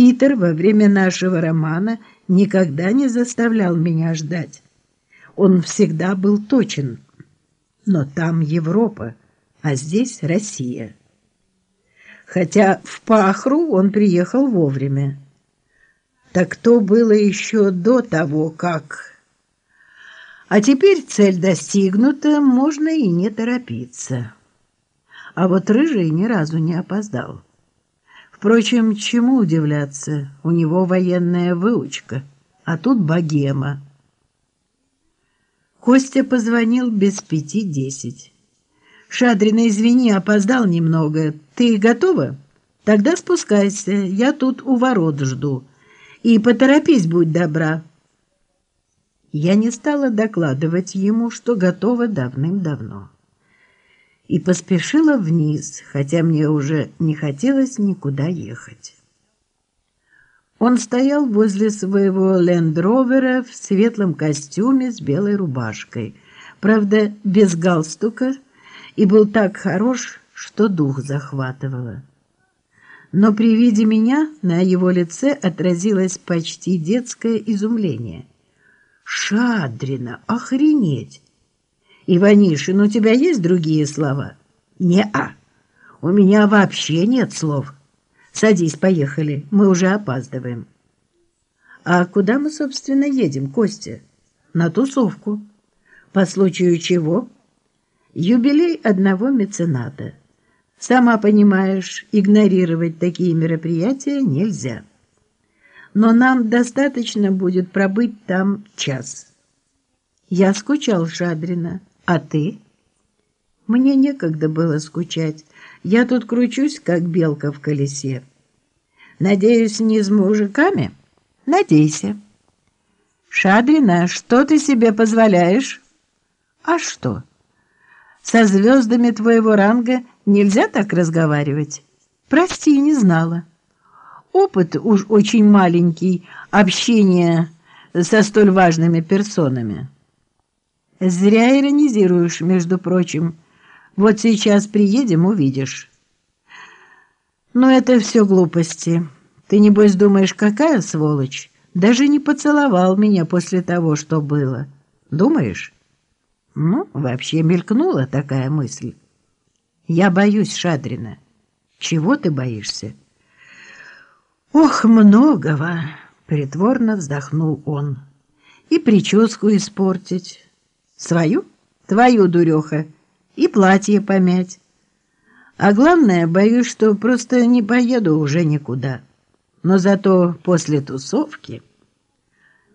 Питер во время нашего романа никогда не заставлял меня ждать. Он всегда был точен. Но там Европа, а здесь Россия. Хотя в Пахру он приехал вовремя. Так то было еще до того, как... А теперь цель достигнута, можно и не торопиться. А вот Рыжий ни разу не опоздал. Впрочем, чему удивляться, у него военная выучка, а тут богема. Костя позвонил без пяти десять. «Шадрина, извини, опоздал немного. Ты готова? Тогда спускайся, я тут у ворот жду. И поторопись, будь добра». Я не стала докладывать ему, что готова давным-давно и поспешила вниз, хотя мне уже не хотелось никуда ехать. Он стоял возле своего лендровера в светлом костюме с белой рубашкой, правда, без галстука, и был так хорош, что дух захватывало. Но при виде меня на его лице отразилось почти детское изумление. «Шадрина, охренеть! «Иванишин, у тебя есть другие слова?» «Не-а. У меня вообще нет слов. Садись, поехали, мы уже опаздываем». «А куда мы, собственно, едем, Костя?» «На тусовку. По случаю чего?» «Юбилей одного мецената. Сама понимаешь, игнорировать такие мероприятия нельзя. Но нам достаточно будет пробыть там час». Я скучал, Шадрина. А ты? Мне некогда было скучать. Я тут кручусь, как белка в колесе. Надеюсь, не с мужиками? Надейся. Шадрина, что ты себе позволяешь? А что? Со звездами твоего ранга нельзя так разговаривать? Прости, не знала. Опыт уж очень маленький общения со столь важными персонами. Зря иронизируешь, между прочим. Вот сейчас приедем, увидишь. Но это все глупости. Ты, небось, думаешь, какая сволочь? Даже не поцеловал меня после того, что было. Думаешь? Ну, вообще мелькнула такая мысль. Я боюсь Шадрина. Чего ты боишься? Ох, многого, притворно вздохнул он. И прическу испортить Свою? Твою, дуреха. И платье помять. А главное, боюсь, что просто не поеду уже никуда. Но зато после тусовки...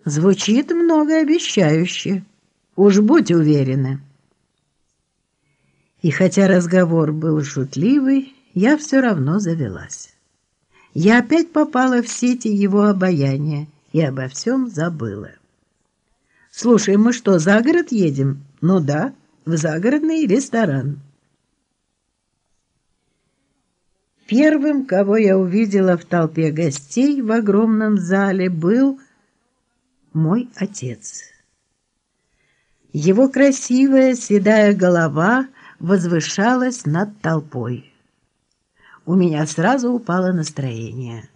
Звучит многообещающе. Уж будь уверена. И хотя разговор был шутливый, я все равно завелась. Я опять попала в сети его обаяния и обо всем забыла. «Слушай, мы что, за город едем?» «Ну да, в загородный ресторан». Первым, кого я увидела в толпе гостей в огромном зале, был мой отец. Его красивая седая голова возвышалась над толпой. У меня сразу упало настроение.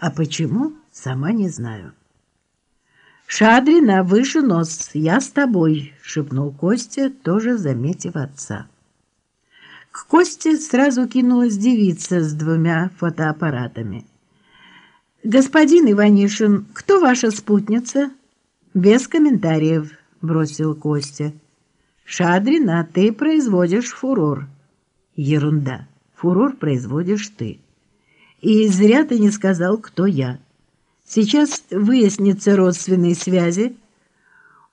А почему, сама не знаю. «Шадрина, выше нос, я с тобой», — шепнул Костя, тоже заметив отца. К Косте сразу кинулась девица с двумя фотоаппаратами. «Господин Иванишин, кто ваша спутница?» «Без комментариев», — бросил Костя. «Шадрина, ты производишь фурор». «Ерунда. Фурор производишь ты. И зря ты не сказал, кто я». Сейчас выяснится родственные связи.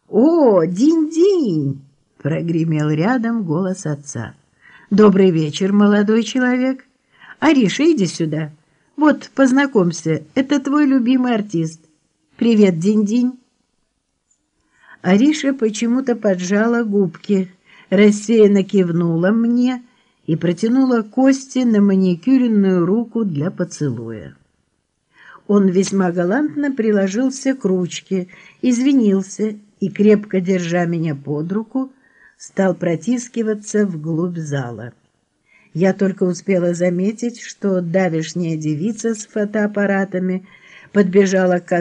«О, динь-динь!» — прогремел рядом голос отца. «Добрый вечер, молодой человек. Ариша, иди сюда. Вот, познакомься, это твой любимый артист. Привет, динь-динь!» Ариша почему-то поджала губки, рассеянно кивнула мне и протянула Кости на маникюренную руку для поцелуя. Он весьма галантно приложился к ручке, извинился и, крепко держа меня под руку, стал протискиваться вглубь зала. Я только успела заметить, что давешняя девица с фотоаппаратами подбежала к